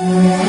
Yeah.